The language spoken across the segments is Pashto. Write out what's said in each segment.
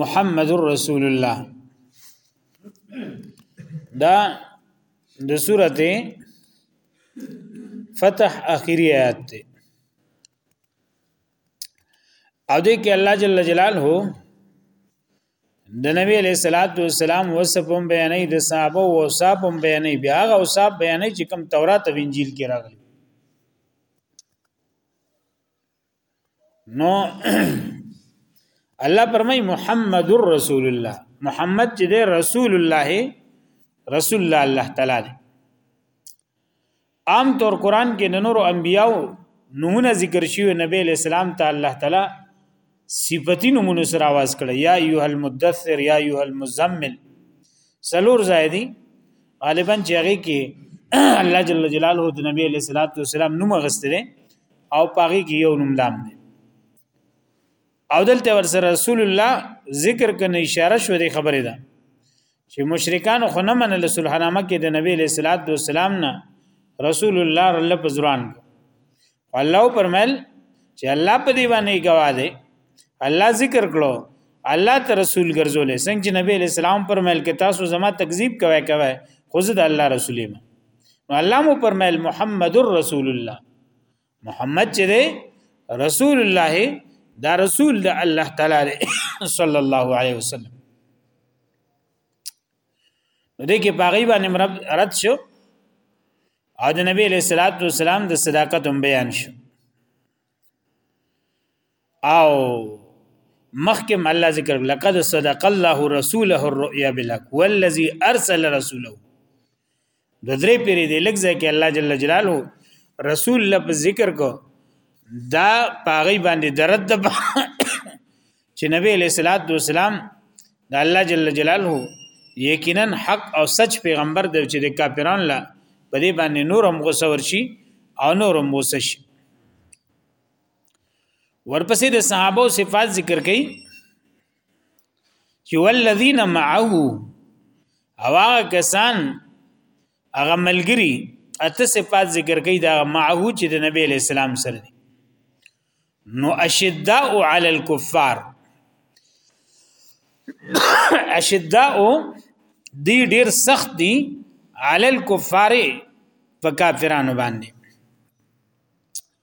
محمد رسول الله دا د سورته فتح اخیری آیات ته او دې کې الله جل جلاله د نبی علیہ الصلات والسلام وصفم بیانې د صحابه او صاحبم بیانې بیا هغه او صاحب بیانې چې کوم تورات او انجیل کې راغلي نو الله پرمای محمد رسول الله محمد چې دی رسول الله رسول الله الله تعالی دی عام طور قران کې نور انبیاو نمونه ذکر شوی نبی اسلام ته الله تعالی صفتی نمونه سره आवाज کړی یا ایه المدثر یا ایه المزمل سلور زائدی غالبا جګه کې الله جل جلاله د نبی علیہ الصلوۃ والسلام نوم غستره او پاغي کې یو نوم دام دی او دلته ورسره رسول الله ذکر کنه اشاره شو دی خبره ده چې مشرکان خو نه منل سلحنامه کې د نبی علیہ الصلوۃ والسلام نه رسول الله رل پزران الله پرمل چې الله په دی باندې گواه دی الله ذکر کړو الله ته رسول ګرځولې څنګه چې نبی اسلام پرمل کې تاسو زما تکذیب کوي کوي خو زه د الله رسول یم نو الله مو پرمل محمد رسول الله محمد چې دی رسول الله دا رسول د الله تعالی صلی الله علیه وسلم نو دې کې پاغي باندې مرب رد شو او د نبی له صلوات و سلام د صداقت هم بیان شو او مخکم الله ذکر لقد صدق الله رسوله الرؤيا بالحق والذي ارسل رسوله د درې پیری دی لږ ځکه الله جل جلاله رسول لفظ ذکر کو دا پاغي باندې درد د چې نبی علیہ الصلوۃ والسلام د الله جل جلاله یقینا حق او سچ پیغمبر د چې د کافران لا په دې باندې نور هم غوسه ورشي او نور هم غوسه شي ورپسې د صحابه صفات ذکر کړي چې والذین معه او هغه کسان هغه ملګری اته صفات ذکر کوي دا معه چې د نبی علی السلام سره دي نو اشداء علی الكفار اشداء دی ډیر سخت دي علی الكفار په کافرانو باندې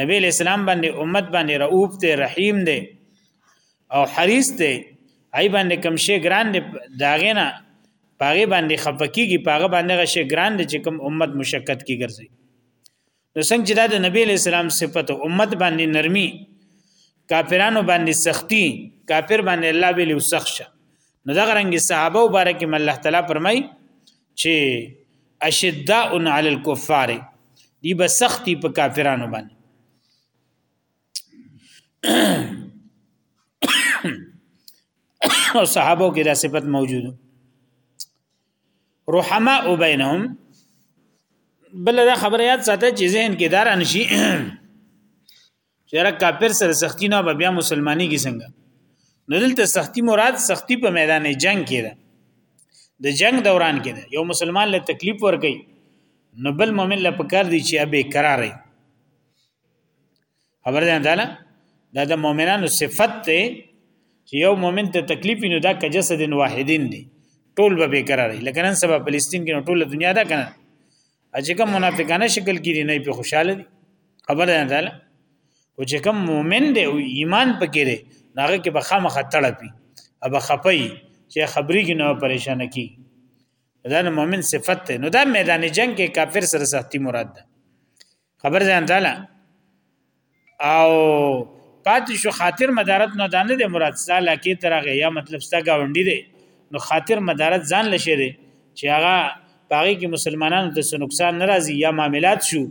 نبی اسلام باندې امت باندې رؤوف دی رحیم دی او حریص دی ای باندې کم شي ګران دی داغه نه پاغه باندې خپکیږي پاغه باندې غشي ګران دی چې کم امت مشقت کی ګرځي نو څنګه چې دا د نبی اسلام صفت امت باندې نرمي کافرانو باندې سختی کافر باندې الله به له سخت شه نو دا غرنګي صحابه مبارک الله تعالی فرمای چې اشداء علی الكفار دی به سختی په کافرانو باندې او صحابه کې دا صفت موجود رحماء بینهم بل دا خبره یاد ساته چې ذهن کې دار انشي چیرې کافر سره سختی نه به بیا مسلمانی کی څنګه نو دلته سختی مراد سختی په میدان جنگ کې ده د جنگ دوران کې ده یو مسلمان له تکلیف ور کوي نو بل مؤمن له پکار دی چې ابه قرار وي خبر ده نه دا د مؤمنانو صفت ته چې یو مؤمن ته تکلیف نه دا کجسد واحدین دی ټول به بیکرار لکه نن سبا فلسطین کې ټول دنیا دا کنه چې کوم منافقانه شکل کې دي نه په خوشاله دي خبره نه ده او چې کوم مؤمن دی او ایمان پکې دی هغه کې به خامخه تړپي اب خپي چې خبرې کې نه پریشان کی دا مؤمن صفت ده نو دا میدان جنگ کې کافر سره سختي مراد ده خبر ځان تعالی او پاتې شو خاطر مدارت نه دانه د مراد سالا کې ترغه یا مطلب ستا گاونډي دی نو خاطر مدارت ځان لشه دی چې هغه پاره کې مسلمانانو ته نقصان ناراضي یا معاملات شو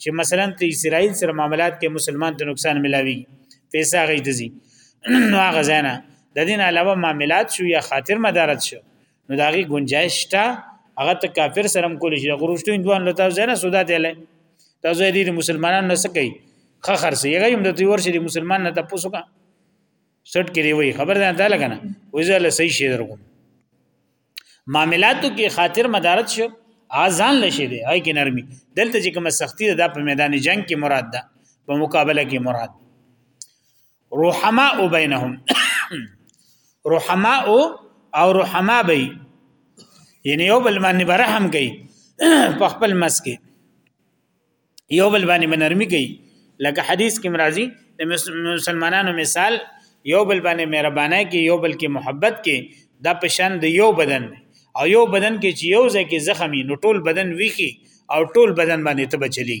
چې مثلا ته اسرائیل سره معاملات کې مسلمان ته نقصان ملاوي پیسې غي دزي نو هغه ځنه د دین علاوه معاملات شو یا خاطر مدارت شو نو دا غي گنجائش شته هغه ته کافر سره کول شي غروشتو هندوان له تاسو نه سودا دی لای تاسو دې مسلمانانو نه سکی خخر سي هغه هم د دوی ورشي د مسلمان نه تاسو کا سټ کړي وي خبر ده دا لګنه وځه له صحیح شي درکو معاملاتو کې خاطر مدارت شو ازان لشي دی هاي کې نرمي دلته چې کوم سختی ده په میدان جنگ کې مراد ده په مقابله کې مراد رحماء بینهم رحماء او رحماء بی یعنی یو بل باندې برحم کوي په خپل مس کې یو بل باندې بنرمي کوي لکه حدیث کې مرাজি د مسلمانانو مثال یو بل باندې مهربانه کې یو بل کې محبت کې دا پشان د یو بدن دی او یو بدن کې چې یو ځکه زخمی نو ټول بدن ویخي او ټول بدن باندې ته بچلی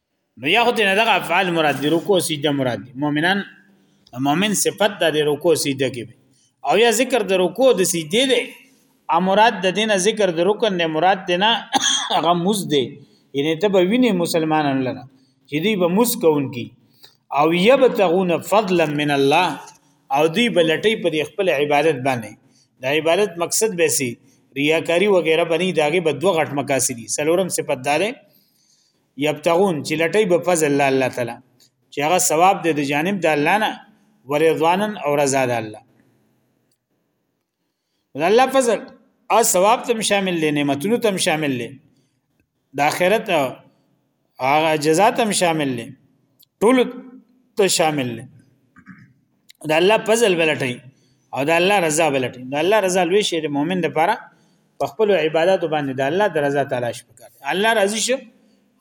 نو یا خو دینه دغه افعال مراد دی رکوع سجده مراد دی مؤمنان مؤمن صفت د رکوع سجده کې او یا ذکر د رکوع د سجده دی ا مراد د دینه ذکر د رکن نه مراد دینه هغه مز دی یعنی ته به ویني مسلمانان لره چې دی به مز کوونکی او یبتغون فضلا من الله او دی بلټي په خپل عبادت باندې د عبادت مقصد به سي ریاکاری وغیرہ بنی داګه به دوه غټ مقاصدی سلورم صفت دار یبتغون چې لټي به فضل الله الله تعالی چې هغه ثواب دی د جانب د الله نه ورضوانن او رضا د الله الله فضل او ثواب تم شامل دی نعمتونو تم شامل دی د آخرت هغه جزات هم شامل دي ټول ته شامل دي د الله فضل ولټي او د الله رضا ولټي د الله رضا لوي شی د مؤمن لپاره په خپل عبادت باندې د الله د رضا تلاش وکړي الله راضي شو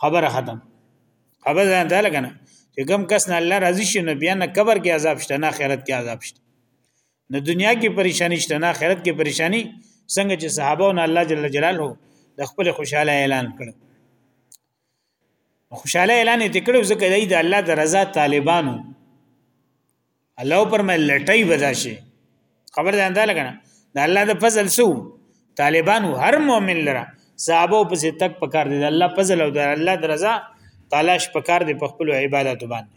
خبره ختم خبره ځان ته لګنه چې کوم کس نه الله راضي شي نو بیا نه قبر کې عذاب شته نه آخرت کې عذاب شته نه دنیا کې پریشانی شته نه آخرت کې پریشانی څنګه چې صحابه او الله جل جلاله د خپل خوشاله اعلان کړ خوشاله اعلان یې کړو ځکه دی د الله د رضا طالبانو الله پر مې لټای ودا شي خبر ده انده لګنه د الله د فضل سو طالبانو هر مؤمن لره صحابه په سي تک پکار دي د الله فضل او د الله د رضا تلاش پکار دي په خپل عبادت باندې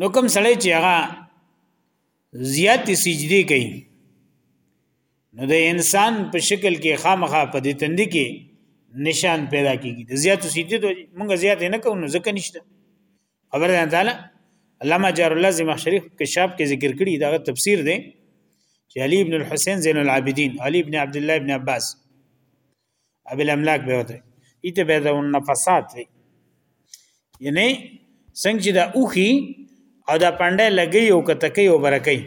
نو کوم سړی چې هغه زیات سجدي کوي نو د انسان په شکل کې خامخا په دې تندې کې نشان پیدا کیږي د زیات سجدي ته مونږ زیات نه کوو نو ځکه نشته خبر ده تعالی علامه جار الله زما شریف کشاف کې ذکر کړی دا تفسیر دی چې علي ابن الحسین زین العابدین علي ابن عبد الله ابن عباس ابل املاک به وته ایته به د نفسات وي یعنی څنګه چې دا اوخي او دا پنده لګي او کتکي او برکي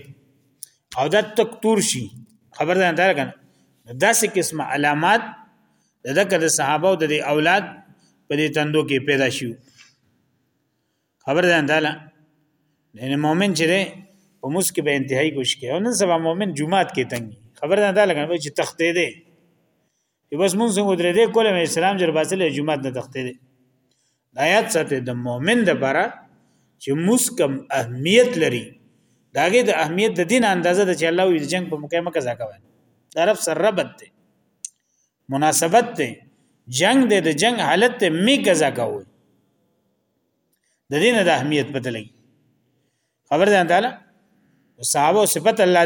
او دا تکتور شي خبر ده نه کنه داسې قسمه علامات د دغه د صحابه او د اولاد په دې تندو کې پیدا شي خبر ده انداله یعنی مؤمن چې ده په موس کې به انتهایی کوشش کوي او نن سبا مؤمن جمعات کې تنګ خبر ده انداله کنه چې تختې ده چې بس مونږ څنګه درې ده کولم اسلام جر باسل جمعات نه تختې ده آیات ساته د مؤمن د بره چې موس کم اهمیت لري داګه د اهمیت د دین اندازه ده چې الله وی جنگ په مقامه قضا کوي طرف سره ربط ده مناسبت ده جنگ ده د جنگ حالت ته می قضا کوي د دې نه د اهمیت پته لګي خبر ده تعالی صحابه صفت الله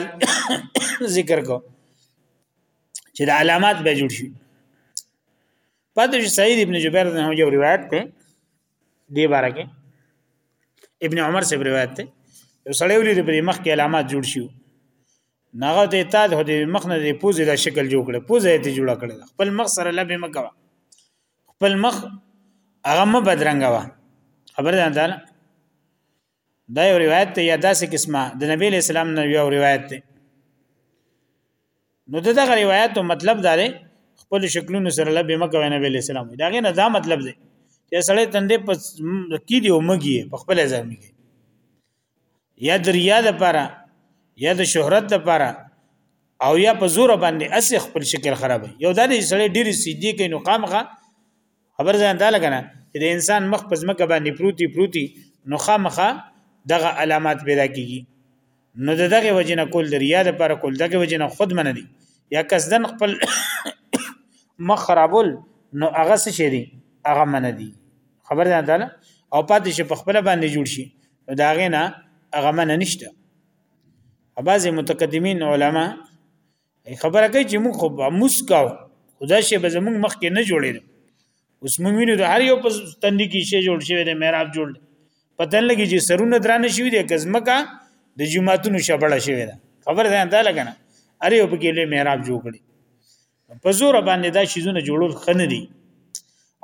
ذکر کو چې د علامات به جوړ شي پدې چې سعید ابن جبیر نه یو روایت ته دی باره کې ابن عمر سے روایت ته یو سړی ولې د مخ کې علامات جوړ شي ناغه ته تا د مخ نه د پوزې د شکل جوړ کړي پوزې ته جوړ کړي خپل مخ سره لبه مکوا خپل مخ هغه م بدرنګ وا خبر ده دا دا یو روایت ته یا داسې قسمه د نبی له اسلام نه یو روایت ده نو دغه روایت او مطلب دا دی خپل شکلونو سره لبه مکه نبی له اسلام دا غي نه دا مطلب دی چې سړی تندې په کی دی او مګي په خپل ځای مګي یا دریا د پاره یا د شهرت د پاره او یا په زور باندې اس خپل شکل خرابوي یو د سړی ډیر سیدی کوي نو قامخه خبر ځان دا لګنه چې د انسان مخ په ځمکه باندې پروتي پروتي نو خامخه دغه علامات پیدا کیږي نو دغه وجنه کول د ریا د پر کول دغه وجنه خود من دي یا کسدن خپل مخ خرابول نو هغه څه شي دي هغه من دي خبر ده تعالی او پاتې شي په خپل باندې جوړ شي نو دا غنه هغه من نشته بعض متقدمین علما خبره کوي چې موږ خو مسکاو خدا شی به زموږ مخ کې نه جوړېدو اوس موږ وینو د هر یو په تندې کې شی جوړ شوی دی محراب جوړ دی پتن لګي چې سرونه درانه شوی دی کزمکا د جمعاتونو شبړه شوی دی خبر ده انده لګنه اره یو په کې له محراب جوړ کړي په زور باندې دا شیزونه جوړول خنه دي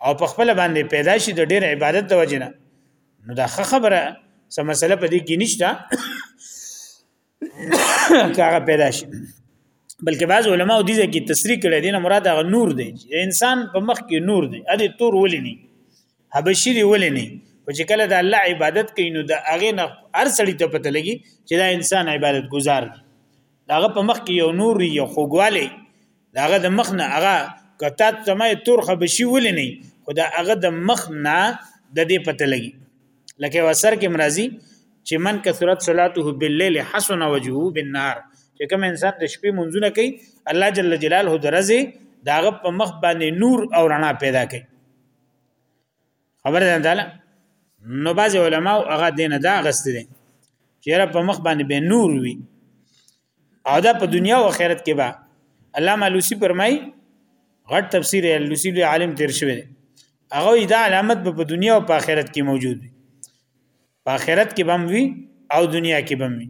او په خپل باندې پیدا شي د ډېر عبادت د وجنه نو دا خبره سم مسله په دې کې نشته کاغه پیدا شي بلکې بعض علما دي چې تصریح کړي دي نه مراد هغه نور دی انسان په مخ کې نور دی ا دې تور ولې نه حبشي دی ولې نه او چې کله د الله عبادت کوي نو د هغه نه هر سړی ته پته لګي چې دا انسان عبادت گزار دی داغه په مخ کې یو نور یو خوګوالی داغه د مخ نه هغه کته تمه تور خبشي ولې نه خدا هغه د مخ نه د دې پته لګي لکه وسر کې مرضی چې من کثرت صلاته بالليل حسن وجهه بالنهار چې کوم انسان د شپې منځونه کوي الله جل جلاله درځي داغه په مخ باندې نور او رڼا پیدا کوي خبره ده تعالی نو باز علماء هغه دینه دا غست دي چیرې په مخ باندې به نور وي او دا په دنیا او آخرت کې به علامه لوسی فرمای غټ تفسیر لوسی له عالم تیر شوی هغه دا علامت په دنیا او په آخرت کې موجود وي په آخرت کې بم وي او دنیا کې بم وي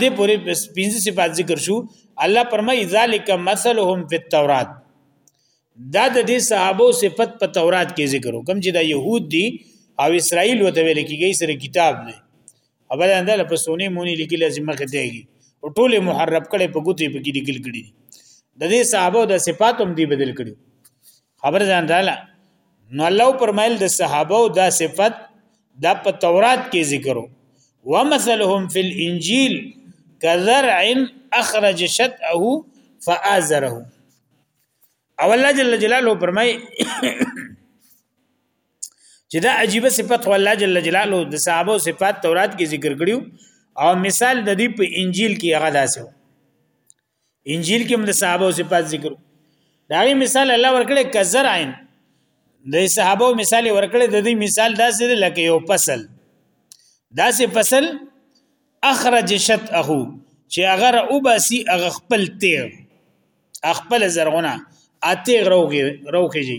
دې پوری پنځه صفات ذکر شو الله پرمای ذالک مثلهم فی التورات دا د دې صحابه صفت په تورات کې ذکر کوم چې دا يهود دي او اسرائیل وته ویل کېږي سره کتاب دی اول اندل په سونی مونی لیکل چې مخه دیږي او ټوله محرب کړي په ګوتې په کې لیکل کړي د دې صحابه د صفات هم دی بدل کړي خبر ځان رااله نو الله پرمایل د صحابه او دا صفت دا په تورات کې ذکرو ومثلهم فی الانجیل کذرع اخرج شطأه فآزره او الله جل جلاله پرمای چې دا عجیب صفت خو الله جل جلاله د صحابه صفات تورات کې ذکر کړیو او مثال د دې په انجیل کې هغه داسې انجیل کې هم د صحابه او صفات ذکر داغي مثال الله ورکړي کزر عین د صحابه مثال ورکړي د دې مثال داسې لکه یو فصل داسې فصل اخرج شت اخو چې اگر او باسی اغه خپل تیر خپل زرغونه اتیر روغي روخي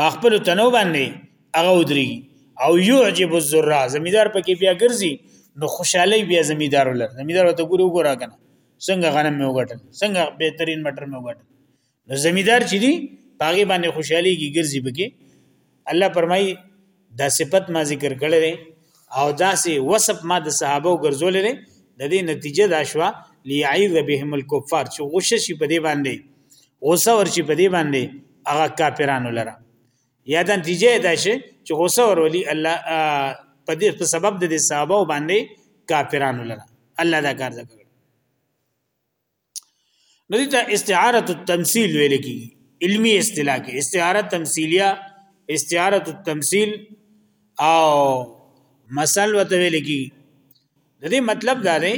په خپل تنو باندې هغه ودري او يعجب الزرع زمیدار پکې بیا ګرځي نو خوشحالي بیا زمیدار ولر زمیدار ته ګورو ګورا کنه څنګه غنم مې وګټل څنګه بهترین مټر مې وګټل نو زمیدار چې دی پاګې باندې خوشحالي کې ګرځي بګي الله پرمای دا صفت ما ذکر کړی دی او دا سي وصف ما د صحابه ګرځول دی د دې نتیجه دا شو ليعيذ بهم الكفار چې غوسه شي په دې باندې غوسه ورشي په دې باندې هغه کافرانو لره یا د نتیجه دا شي چې غوسه ورولي الله په دې په سبب د صحابه باندې کافرانو لره الله دا کار وکړ نو دې ته استعاره التمثيل ویل کی علمی اصطلاح کې استعاره تمثيليه استعاره التمثيل او مثال وته ویل کی د دې مطلب دا دی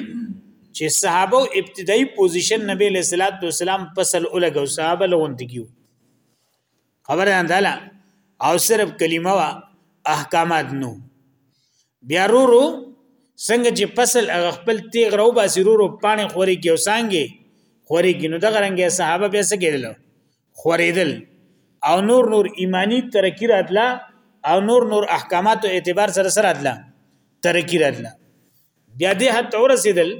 چې صحابه ابتدایي پوزیشن نبی له صلوات و سلام فصل اولګو صحابه لغون تکیو خبره انداله او صرف کلمه وا احکامات نو بیا رورو څنګه چې فصل هغه خپل تیغ راو باسي رورو پانی خوري کې اوسانګي خوري کې نو دغه رنګه صحابه به څه کېدل خورېدل او نور نور ایمانی ترقی راتله او نور نور احکامات او اعتبار سره سره راتله ترقی راتله بیا دې حد ته ورسېدل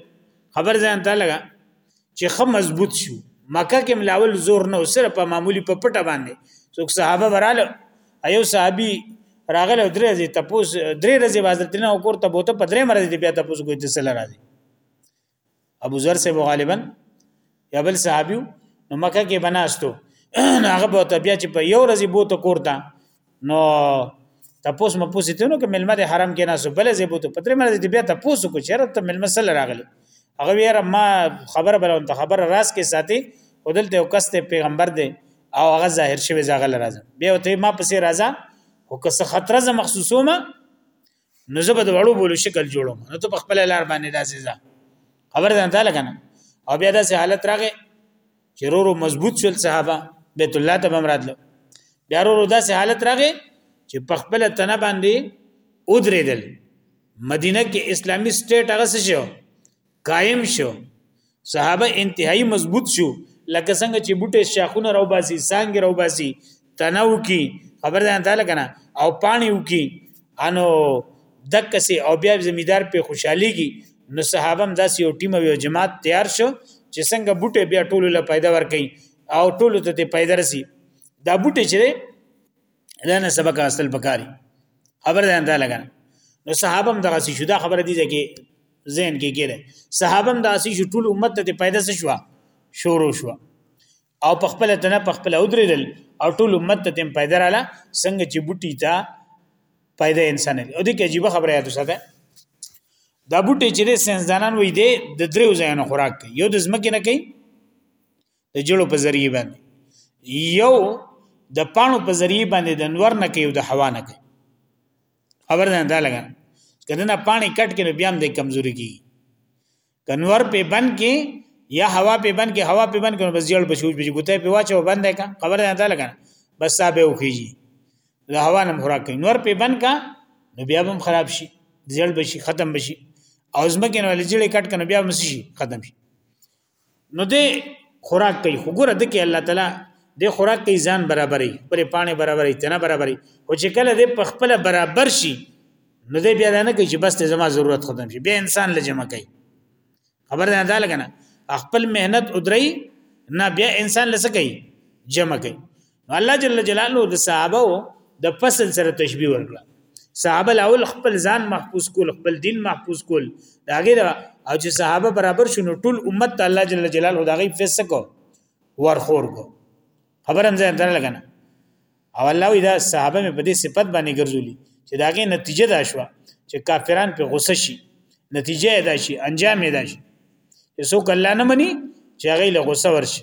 خبر ځان ته لګا چې خه مضبوط شو مکه کې ملاول زور نه سره په معمولی په پټه باندې څوک صحابه وراله ایو صحابي راغله درې ورځې تپوس درې ورځې حضرت نه وکړ ته بوته په درې مرزې بیا تپوس کوی د سره راځي ابو ذر سے غالبا یا بل صحابي نو مکه کې بناستو هغه به طبيعت چې په یو ورځ بوته کوړتا نو تپوس م پوسی ته نو کې ملما د حرم کې ناسو بل زه بوته پتر مې دې بیا تپوس کو چیرې ته ملما سره راغلی هغه ویره ما خبر بل ته خبر راس کې ساتي خودل ته وکست پیغمبر دی او هغه ظاهر شوی زغل راځه بیا ته ما پسې راځه او که څه خطر ز مخصوصومه نو زه به د وړو بولو شکل جوړوم نو ته په خپل لار باندې داسې ځه خبر ده ته لګنه او بیا داسې حالت راغې چې رورو مضبوط شول صحابه بیت الله ته بمراد له بیا رورو داسې حالت راغې چې په خپل تنه باندې ودرېدل مدینه کې اسلامی سټیټ هغه څه شو قائم شو صحابه انتهایی مضبوط شو لکه څنګه چې بوټي شاخونه راو باسي سانګ راو باسي تناو کی خبر ده تعالی کنه او پانی وکي انو دک سي او بیا زمیدار په خوشحالي کی نو صحابه هم داسې یو ټیم او جماعت تیار شو چې څنګه بوټي بیا ټولو له پیدا ور کوي او ټولو ته پیدا رسی دا بوټي چې دا نه سبق اصل پکاري خبر ده انده لګا نو صحابه هم دغه شو دا خبره دي چې ذهن کې کېده صحابه هم داسې شو ټول امت ته پیدا شو شروع شو او په خپل تنه په خپل ودرېدل او ټول امت ته تم پیدا رااله څنګه چې بوټي تا پیدا انسان دی او دې کې عجیب خبره یاد وساته دا بوټي چې سنځدانان وې دي د دریو ځایونو خوراک کوي یو د زمکه نه کوي د جړو په ذریعہ باندې یو د پانو په ذریعہ باندې د نور نه کوي او د هوا نه کوي خبر نه ده لګا کله نه پانی کټ کې بیا هم د کمزوري کی کنور په بند کې یا هوا په بند کې هوا په بند کې بس جړ په شوج بجې ګوتې په واچو بند کا خبر نه ده لګا بس صاحب وکیږي د هوا نه خوراک کوي نور په بند کا نو بیا هم خراب شي جړ بشي ختم بشي او زمکه نو لجړې کټ کنه بیا هم شي ختم شي نو دې خوراک کوي خو ګوره د کې الله تعالی د خوراک کوي ځان برابرې پرې پانه برابرې تنه برابرې او چې کله دې په خپل برابر شي نو دې بیا نه کوي چې بس ته زما ضرورت ختم شي بیا انسان لجمه کوي خبر نه ده لګنه خپل مهنت ادري نه بیا انسان لسه کوي جمع کوي الله جل جلاله د صحابه د فصل سره تشبیه ورکړه صحابه الاول خپل ځان محفوظ کول خپل دین محفوظ کول داګه دا او چې صحابه برابر شونه ټول امت ته الله جل جلاله داغي فیصله کو ورخور کو خبرم ځان در لګنه او الله دا صحابه په دې صفت باندې ګرځولي چې داګه نتیجه دا شو چې کافران په غوسه شي نتیجه دا شي انجام دا شي څوک الله نه مني چې هغه له غوسه ورشي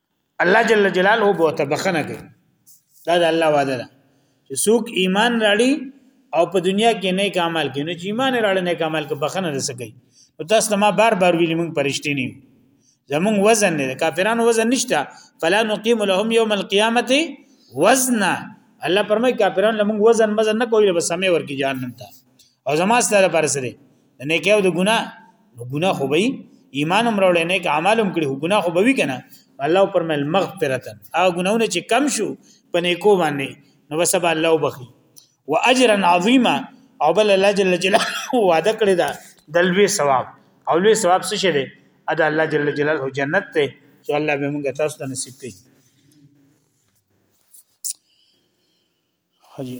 الله جل جلاله به ته بخنه کوي دا د الله وعده ده چې څوک ایمان راړي او په دنیا کې نیک عمل کوي نو چې ایمان راړي نیک عمل کې بخنه رسکي نو تاسو ما بار بار ویلي مونږ پرشتي نه زمون وزن نه کافرانو وزن نشته فلا نقيم لهم يوم القيامه وزنا الله پرمای کافرانو لمون وزن مزن نه کوي بس سمې ورکی جهنم ته او زما ستاره پر سره د نیکی او د ګناه نو ګناه خو به ایمان هم راوړی نیک اعمال هم کړی ګناه خو به وی کنه الله پر مل مغفرتن هغه ګناونه چې کم شو په نیکو باندې نو بس به الله وبخي واجرا عظیما او بل الله جل جلاله وعده کړی دا د لوی ثواب او لوی ثواب څه شه دی ادا الله جل جلاله جنت ته چې الله به موږ تاسو ته نصیب کړي حجی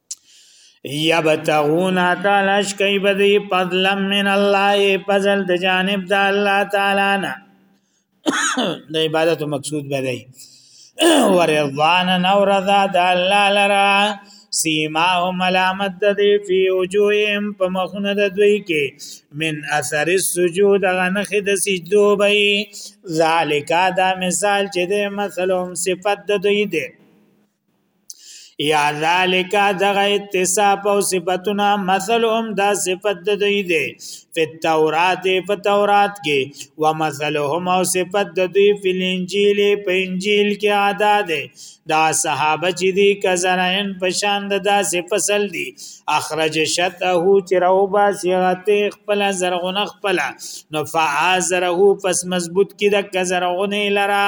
یبتغون تلاش کوي بدی فضل من الله فضل د جانب د الله تعالی نه د عبادت مقصود بدی ورضوان نور ذا د الله لرا سیما او ملامت د دی فی وجوههم په مخونه د دوی کې من اثر السجود غنخ د سجدو بی ذالک دا مثال چې د مثلهم صفت د دوی ده یا ذالک دغه اتصاف او صفاتونه مثلهم دا صفت د دوی دی په تورات په تورات کې و مثلهم او صفت د دوی په انجیل په انجیل کې ادا ده دا صحابه چې دي کزرعن پشان د داسې فصل دي اخرج شته چې راو با سیغته خپل زرغونه خپل نو فازره پس مضبوط کې د کزرغونه لرا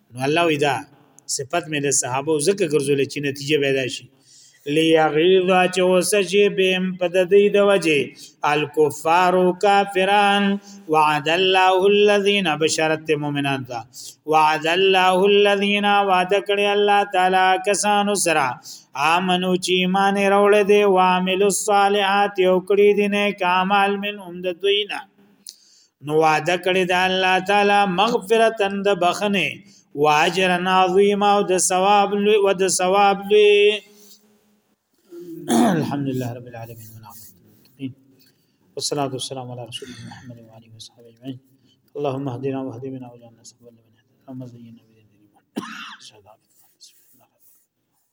نو الله وی دا صفت مې د صحابه زکه ګرځول چې نتیجه پیدا شي لیغیظ چې وسجی بهم په د دې د وجه الکفار کافران وعد الله الذين بشرت مؤمنان دا وعد الله الذين وعد کړی الله تعالی کسانو سره امنو چې ایمان راوړ دي وعمل الصالحات او کړی دي نه کمال من هم د دوی نه نو وعده کړی د الله تعالی مغفرتن د بخنه واجر عظیم او د ثواب لوی او د ثواب لوی الحمدلله رب العالمین والصلاه والسلام علی رسول محمد و علیه وصحبه اجمعین اللهم اهدنا واهد بنا واجعلنا سبحان الله اللهم زينا بزينة الإيمان